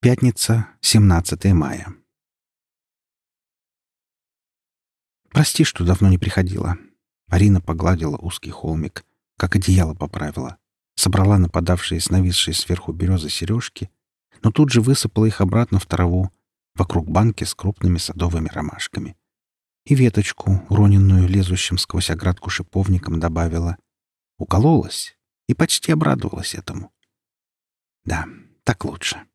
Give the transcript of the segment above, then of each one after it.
Пятница, 17 мая. «Прости, что давно не приходила». Арина погладила узкий холмик, как одеяло поправила. Собрала нападавшие с нависшей сверху березы сережки, но тут же высыпала их обратно в траву, вокруг банки с крупными садовыми ромашками. И веточку, уроненную лезущим сквозь оградку шиповником, добавила. Укололась и почти обрадовалась этому. Да, так лучше.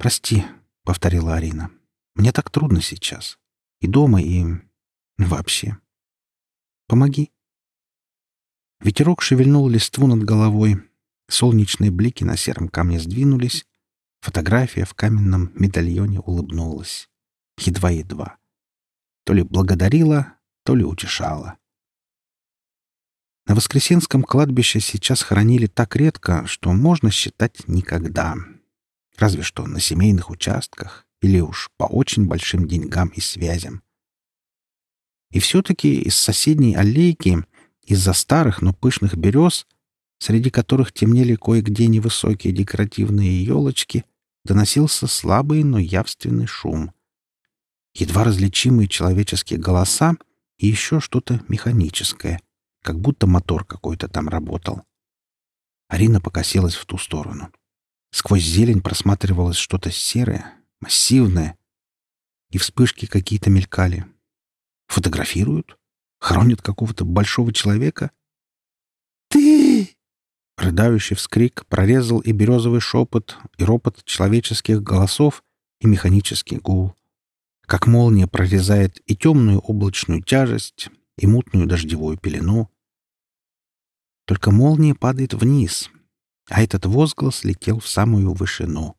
«Прости», — повторила Арина. «Мне так трудно сейчас. И дома, и... вообще. Помоги». Ветерок шевельнул листву над головой. Солнечные блики на сером камне сдвинулись. Фотография в каменном медальоне улыбнулась. Едва-едва. То ли благодарила, то ли утешала. На Воскресенском кладбище сейчас хоронили так редко, что можно считать никогда разве что на семейных участках или уж по очень большим деньгам и связям. И все-таки из соседней аллейки, из-за старых, но пышных берез, среди которых темнели кое-где невысокие декоративные елочки, доносился слабый, но явственный шум. Едва различимые человеческие голоса и еще что-то механическое, как будто мотор какой-то там работал. Арина покосилась в ту сторону. Сквозь зелень просматривалось что-то серое, массивное. И вспышки какие-то мелькали. Фотографируют? Хоронят какого-то большого человека? «Ты!» Рыдающий вскрик прорезал и березовый шепот, и ропот человеческих голосов, и механический гул. Как молния прорезает и темную облачную тяжесть, и мутную дождевую пелену. Только молния падает вниз, а этот возглас летел в самую вышину.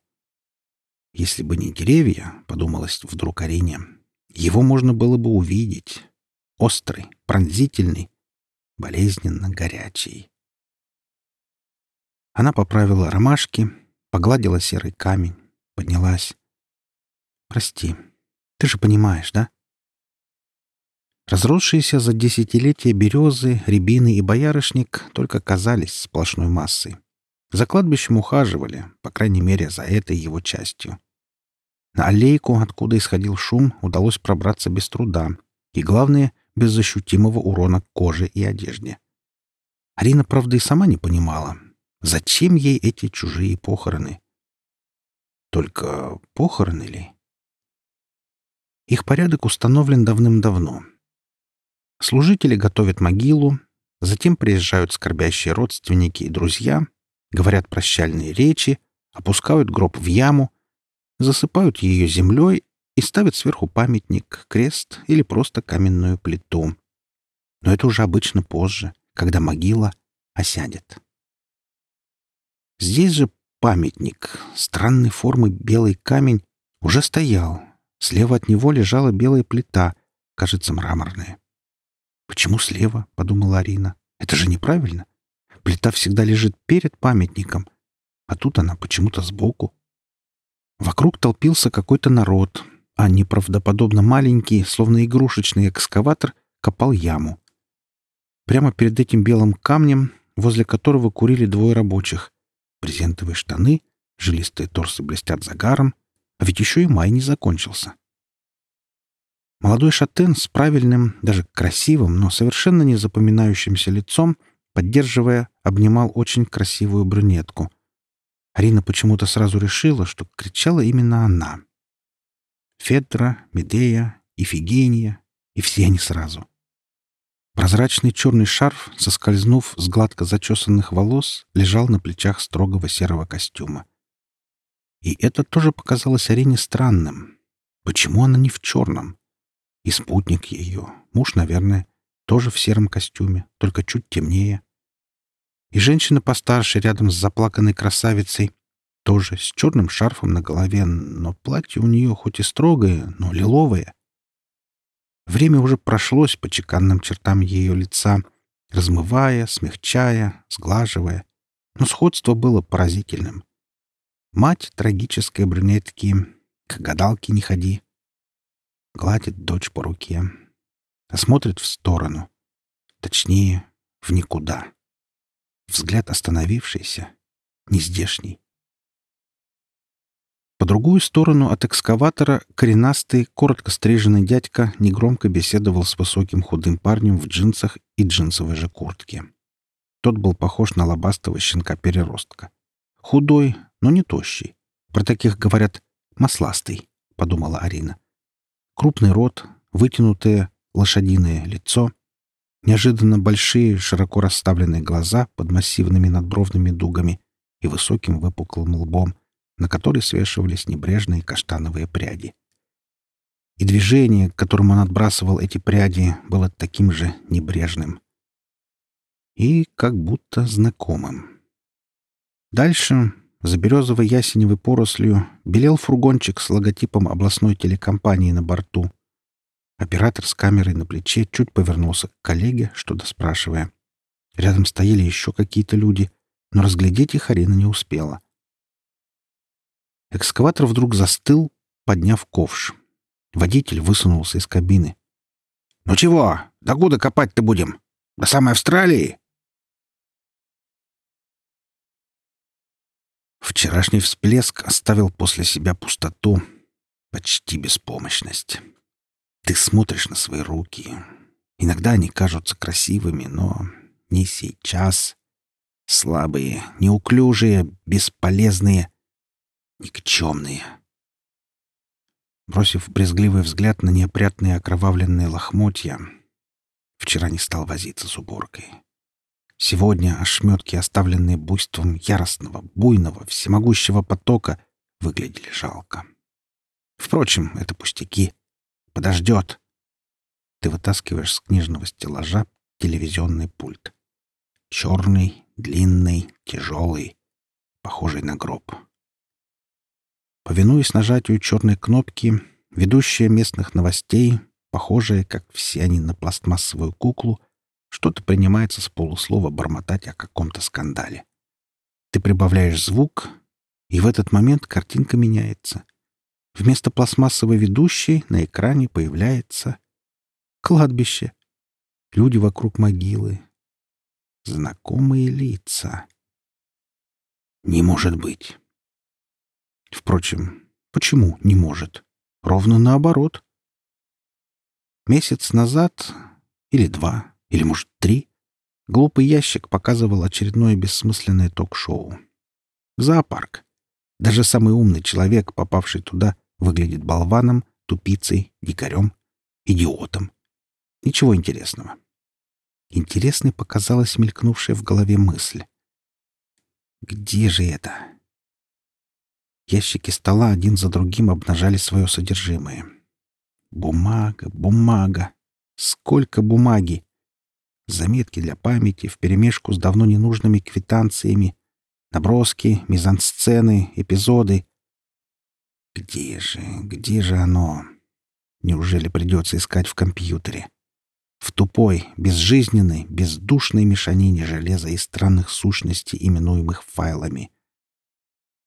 Если бы не деревья, — подумалось вдруг Арине, — его можно было бы увидеть. Острый, пронзительный, болезненно горячий. Она поправила ромашки, погладила серый камень, поднялась. «Прости, ты же понимаешь, да?» Разросшиеся за десятилетия березы, рябины и боярышник только казались сплошной массой. За кладбищем ухаживали, по крайней мере, за этой его частью. На аллейку, откуда исходил шум, удалось пробраться без труда, и, главное, без ощутимого урона коже и одежде. Арина, правда, и сама не понимала, зачем ей эти чужие похороны. Только похороны ли? Их порядок установлен давным-давно. Служители готовят могилу, затем приезжают скорбящие родственники и друзья, говорят прощальные речи, опускают гроб в яму, засыпают ее землей и ставят сверху памятник, крест или просто каменную плиту. Но это уже обычно позже, когда могила осядет. Здесь же памятник, странной формы белый камень, уже стоял. Слева от него лежала белая плита, кажется, мраморная. «Почему слева?» — подумала Арина. «Это же неправильно. Плита всегда лежит перед памятником, а тут она почему-то сбоку. Вокруг толпился какой-то народ, а неправдоподобно маленький, словно игрушечный экскаватор, копал яму. Прямо перед этим белым камнем, возле которого курили двое рабочих. Брезентовые штаны, жилистые торсы блестят загаром, а ведь еще и май не закончился. Молодой шатен с правильным, даже красивым, но совершенно не запоминающимся лицом — поддерживая, обнимал очень красивую брюнетку. Арина почему-то сразу решила, что кричала именно она. Федра, Медея, Ифигения, и все они сразу. Прозрачный черный шарф, соскользнув с гладко зачесанных волос, лежал на плечах строгого серого костюма. И это тоже показалось Арине странным. Почему она не в черном? И спутник ее, муж, наверное, тоже в сером костюме, только чуть темнее. И женщина постарше рядом с заплаканной красавицей, тоже с черным шарфом на голове, но платье у нее хоть и строгое, но лиловое. Время уже прошлось по чеканным чертам ее лица, размывая, смягчая, сглаживая, но сходство было поразительным. Мать трагической брюнетки, к гадалке не ходи. Гладит дочь по руке а смотрит в сторону. Точнее, в никуда. Взгляд остановившийся, нездешний. По другую сторону от экскаватора коренастый, коротко стриженный дядька негромко беседовал с высоким худым парнем в джинсах и джинсовой же куртке. Тот был похож на лобастого щенка-переростка. Худой, но не тощий. Про таких говорят «масластый», — подумала Арина. Крупный рот, вытянутое лошадиное лицо, неожиданно большие, широко расставленные глаза под массивными надбровными дугами и высоким выпуклым лбом, на который свешивались небрежные каштановые пряди. И движение, которым он отбрасывал эти пряди, было таким же небрежным. И как будто знакомым. Дальше, за березовой ясеневой порослью, белел фургончик с логотипом областной телекомпании на борту — Оператор с камерой на плече чуть повернулся к коллеге, что-то спрашивая. Рядом стояли еще какие-то люди, но разглядеть их Арина не успела. Экскаватор вдруг застыл, подняв ковш. Водитель высунулся из кабины. «Ну чего? Докуда копать-то будем? До самой Австралии?» Вчерашний всплеск оставил после себя пустоту, почти беспомощность. Ты смотришь на свои руки. Иногда они кажутся красивыми, но не сейчас. Слабые, неуклюжие, бесполезные, никчемные. Бросив брезгливый взгляд на неопрятные окровавленные лохмотья, вчера не стал возиться с уборкой. Сегодня ошметки, оставленные буйством яростного, буйного, всемогущего потока, выглядели жалко. Впрочем, это пустяки — Подождет. Ты вытаскиваешь с книжного стеллажа телевизионный пульт. Черный, длинный, тяжелый, похожий на гроб. Повинуясь нажатию черной кнопки, ведущая местных новостей, похожая, как все они, на пластмассовую куклу, что-то принимается с полуслова бормотать о каком-то скандале. Ты прибавляешь звук, и в этот момент картинка меняется. Вместо пластмассовой ведущей на экране появляется кладбище. Люди вокруг могилы. Знакомые лица. Не может быть. Впрочем, почему не может? Ровно наоборот. Месяц назад, или два, или, может, три, глупый ящик показывал очередное бессмысленное ток-шоу. Зоопарк. Даже самый умный человек, попавший туда, выглядит болваном, тупицей, дикарем, идиотом. Ничего интересного. Интересной показалась мелькнувшая в голове мысль. Где же это? Ящики стола один за другим обнажали свое содержимое. Бумага, бумага. Сколько бумаги! Заметки для памяти вперемешку с давно ненужными квитанциями, наброски, мизансцены, эпизоды, где же, где же оно? Неужели придется искать в компьютере? В тупой, безжизненной, бездушной мешанине железа и странных сущностей, именуемых файлами.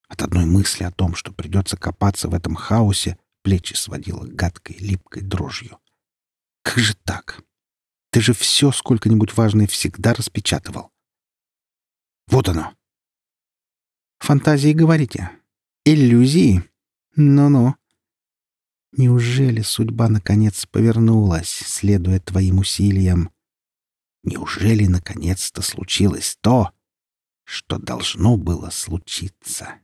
От одной мысли о том, что придется копаться в этом хаосе, плечи сводило гадкой, липкой дрожью. Как же так? Ты же все сколько-нибудь важное всегда распечатывал. Вот оно. Фантазии говорите. Иллюзии. Ну-ну. Неужели судьба наконец повернулась, следуя твоим усилиям? Неужели наконец-то случилось то, что должно было случиться?